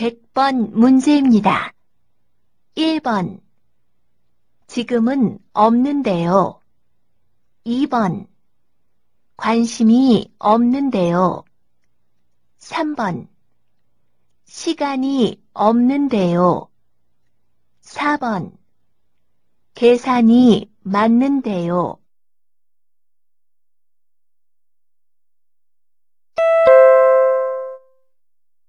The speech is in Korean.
100번 문제입니다. 1번. 지금은 없는데요. 2번. 관심이 없는데요. 3번. 시간이 없는데요. 4번. 계산이 맞는데요.